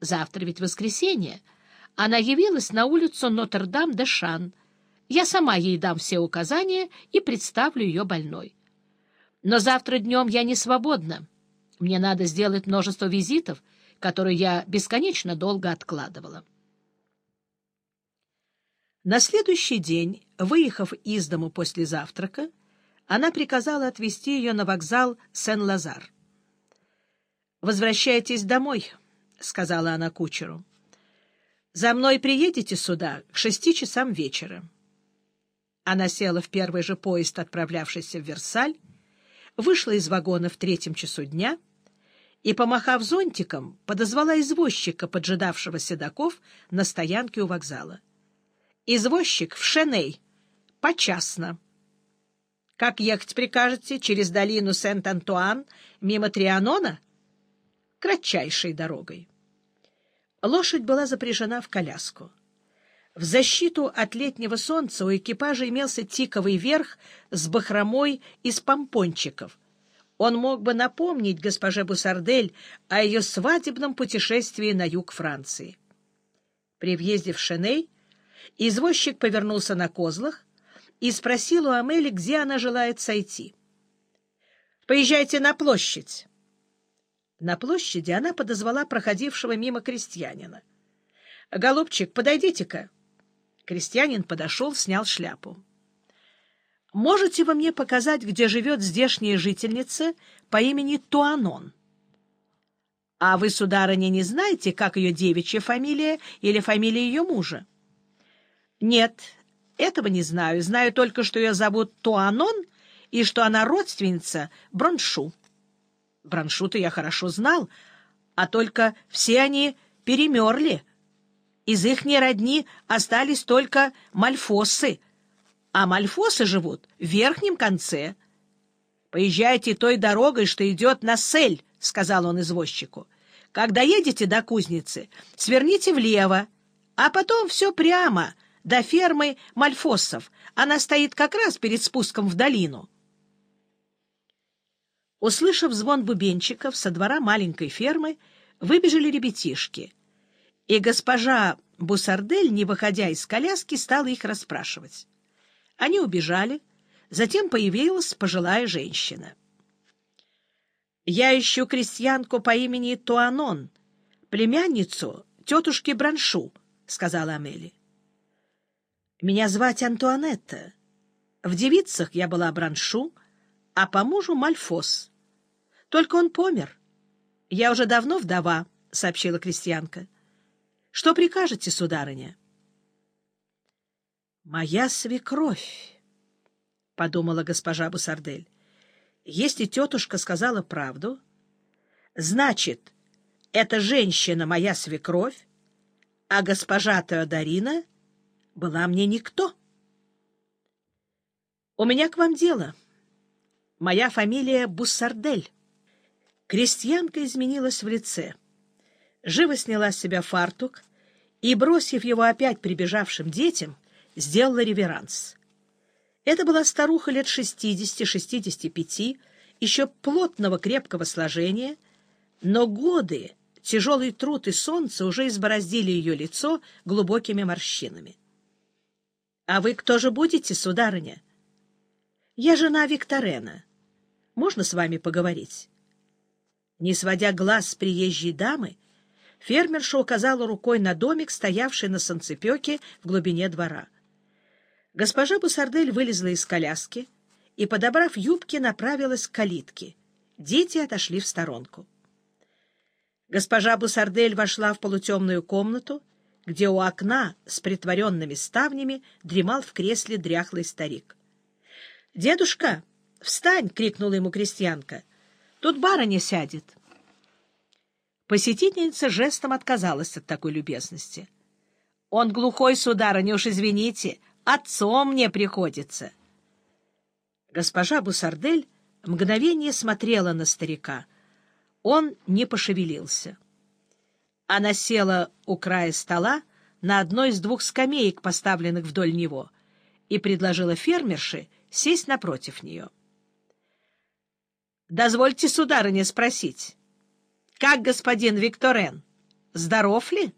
Завтра ведь воскресенье. Она явилась на улицу Нотр-Дам-де-Шан. Я сама ей дам все указания и представлю ее больной. Но завтра днем я не свободна. Мне надо сделать множество визитов, которые я бесконечно долго откладывала. На следующий день, выехав из дому после завтрака, она приказала отвезти ее на вокзал Сен-Лазар. «Возвращайтесь домой», — сказала она кучеру. «За мной приедете сюда к шести часам вечера». Она села в первый же поезд, отправлявшийся в Версаль, вышла из вагона в третьем часу дня и, помахав зонтиком, подозвала извозчика, поджидавшего седаков на стоянке у вокзала. «Извозчик в Шеней. Почасно». «Как ехать прикажете? Через долину Сент-Антуан, мимо Трианона?» «Кратчайшей дорогой». Лошадь была запряжена в коляску. В защиту от летнего солнца у экипажа имелся тиковый верх с бахромой из помпончиков. Он мог бы напомнить госпоже Бусардель о ее свадебном путешествии на юг Франции. При въезде в Шеней извозчик повернулся на козлах и спросил у Амели, где она желает сойти. «Поезжайте на площадь». На площади она подозвала проходившего мимо крестьянина. «Голубчик, подойдите-ка». Крестьянин подошел, снял шляпу. «Можете вы мне показать, где живет здешняя жительница по имени Туанон?» «А вы, сударыня, не знаете, как ее девичья фамилия или фамилия ее мужа?» «Нет, этого не знаю. Знаю только, что ее зовут Туанон и что она родственница Броншу». «Броншу-то я хорошо знал, а только все они перемерли». Из ихней родни остались только мальфосы, а мальфосы живут в верхнем конце. — Поезжайте той дорогой, что идет на Сель, — сказал он извозчику. — Когда едете до кузницы, сверните влево, а потом все прямо, до фермы мальфосов. Она стоит как раз перед спуском в долину. Услышав звон бубенчиков со двора маленькой фермы, выбежали ребятишки — и госпожа Бусардель, не выходя из коляски, стала их расспрашивать. Они убежали, затем появилась пожилая женщина. «Я ищу крестьянку по имени Туанон, племянницу тетушки Браншу», — сказала Амели. «Меня звать Антуанетта. В девицах я была Браншу, а по мужу Мальфос. Только он помер. Я уже давно вдова», — сообщила крестьянка. Что прикажете, сударыня? — Моя свекровь, — подумала госпожа Бусардель. Если тетушка сказала правду, значит, эта женщина моя свекровь, а госпожа Теодорина была мне никто. У меня к вам дело. Моя фамилия Буссардель. Крестьянка изменилась в лице. Живо сняла с себя фартук, и, бросив его опять прибежавшим детям, сделала реверанс. Это была старуха лет шестидесяти-шестидесяти пяти, еще плотного крепкого сложения, но годы, тяжелый труд и солнце уже избороздили ее лицо глубокими морщинами. — А вы кто же будете, сударыня? — Я жена Викторена. Можно с вами поговорить? Не сводя глаз с приезжей дамы, Фермерша указала рукой на домик, стоявший на санцепёке в глубине двора. Госпожа Бусардель вылезла из коляски и, подобрав юбки, направилась к калитке. Дети отошли в сторонку. Госпожа Бусардель вошла в полутемную комнату, где у окна с притворенными ставнями дремал в кресле дряхлый старик. — Дедушка, встань! — крикнула ему крестьянка. — Тут барыня сядет. Посетительница жестом отказалась от такой любезности. — Он глухой, сударыня, уж извините, отцом мне приходится. Госпожа Бусардель мгновение смотрела на старика. Он не пошевелился. Она села у края стола на одной из двух скамеек, поставленных вдоль него, и предложила фермерше сесть напротив нее. — Дозвольте, сударыня, спросить, как господин Викторен? здоров ли?